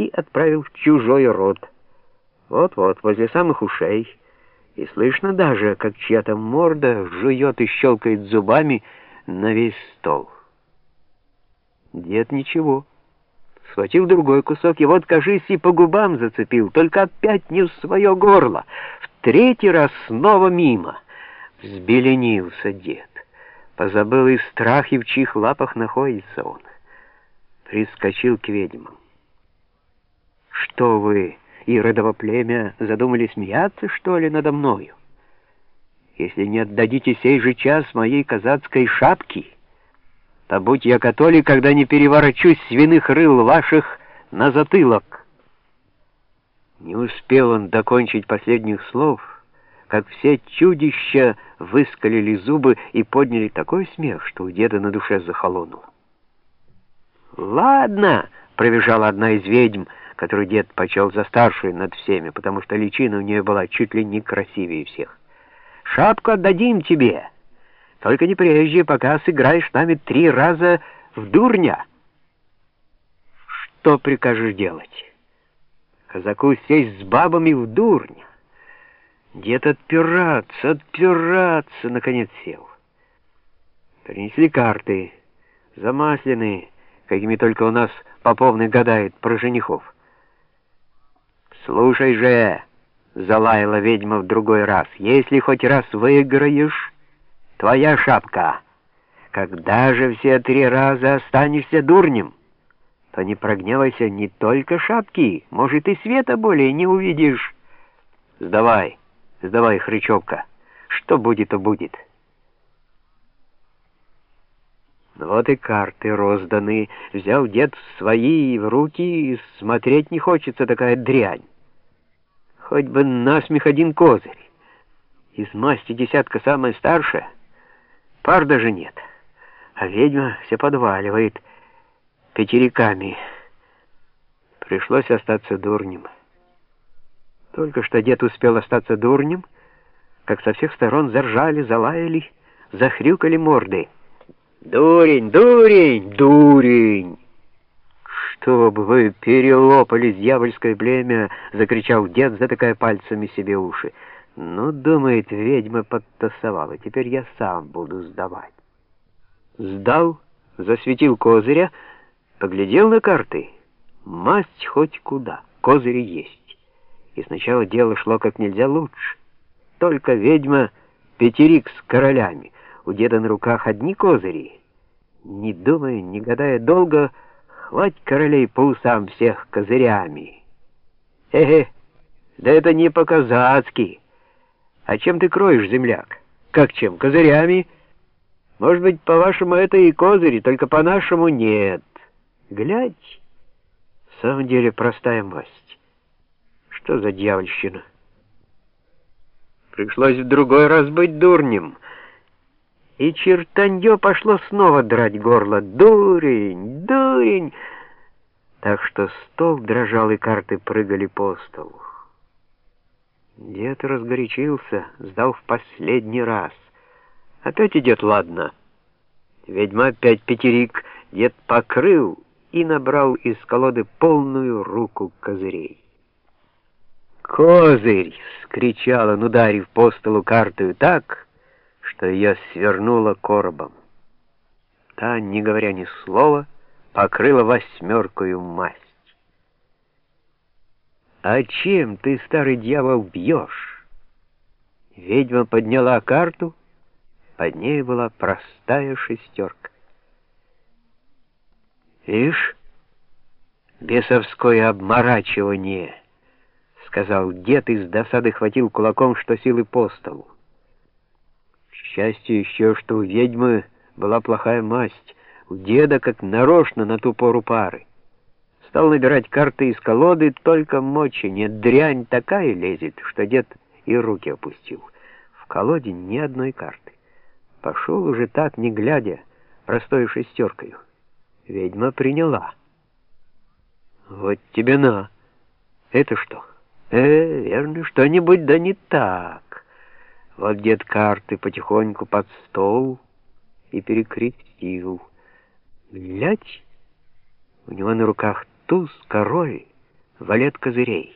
и отправил в чужой рот. Вот-вот, возле самых ушей. И слышно даже, как чья-то морда жует и щелкает зубами на весь стол. Дед ничего. Схватил другой кусок, и вот, кажись, и по губам зацепил, только опять не в свое горло. В третий раз снова мимо. Взбеленился дед. Позабыл и страх, и в чьих лапах находится он. Прискочил к ведьмам. «Что вы, иродово племя, задумали смеяться, что ли, надо мною? Если не отдадите сей же час моей казацкой шапки...» то будь я католик, когда не переворочусь свиных рыл ваших на затылок. Не успел он докончить последних слов, как все чудища выскалили зубы и подняли такой смех, что у деда на душе захолонуло. «Ладно!» — пробежала одна из ведьм, которую дед почел за старшую над всеми, потому что личина у нее была чуть ли не красивее всех. «Шапку отдадим тебе!» Только не прежде, пока сыграешь нами три раза в дурня. Что прикажешь делать? Казаку сесть с бабами в дурня. Дед отпираться, отпираться, наконец сел. Принесли карты, замасленные, какими только у нас Поповный гадает про женихов. «Слушай же!» — залаяла ведьма в другой раз. «Если хоть раз выиграешь...» твоя шапка. Когда же все три раза останешься дурнем, то не прогневайся не только шапки, может, и света более не увидишь. Сдавай, сдавай, хрычевка, что будет, то будет. Вот и карты розданы. Взял дед свои в руки, и смотреть не хочется такая дрянь. Хоть бы насмех один козырь. Из масти десятка самая старшая — Пар даже нет. А ведьма все подваливает пятериками. Пришлось остаться дурнем. Только что дед успел остаться дурнем, как со всех сторон заржали, залаяли, захрюкали морды. «Дурень, дурень, дурень!» «Чтоб вы перелопали дьявольское племя!» — закричал дед, затыкая пальцами себе уши. Ну, думает, ведьма подтасовала. Теперь я сам буду сдавать. Сдал, засветил козыря, поглядел на карты. Масть хоть куда, козыри есть. И сначала дело шло как нельзя лучше. Только ведьма пятерик с королями. У деда на руках одни козыри. Не думая, не гадая долго, хвать королей по усам всех козырями. Э-э, да это не по-казацки. А чем ты кроешь, земляк? Как чем? Козырями? Может быть, по-вашему, это и козыри, только по-нашему нет. Глядь, в самом деле простая масть. Что за дьявольщина? Пришлось в другой раз быть дурнем. И чертанье пошло снова драть горло. Дурень, дурень! Так что стол дрожал, и карты прыгали по столу. Дед разгорячился, сдал в последний раз. Опять идет ладно. Ведьма опять пятерик, дед покрыл и набрал из колоды полную руку козырей. «Козырь!» — скричал он, ударив по столу картою так, что ее свернуло коробом. Та, не говоря ни слова, покрыла восьмеркою масть. «А чем ты, старый дьявол, бьешь?» Ведьма подняла карту, под ней была простая шестерка. «Ишь, бесовское обморачивание!» — сказал дед и с досады хватил кулаком, что силы по столу. К счастью еще, что у ведьмы была плохая масть, у деда как нарочно на ту пору пары. Стал набирать карты из колоды, только мочи нет, дрянь такая лезет, что дед и руки опустил. В колоде ни одной карты. Пошел уже так, не глядя, простой шестеркою. Ведьма приняла. Вот тебе на. Это что? Э, верно, что-нибудь да не так. Вот дед карты потихоньку под стол и перекрестил. Глядь, у него на руках туз, король, валет козырей.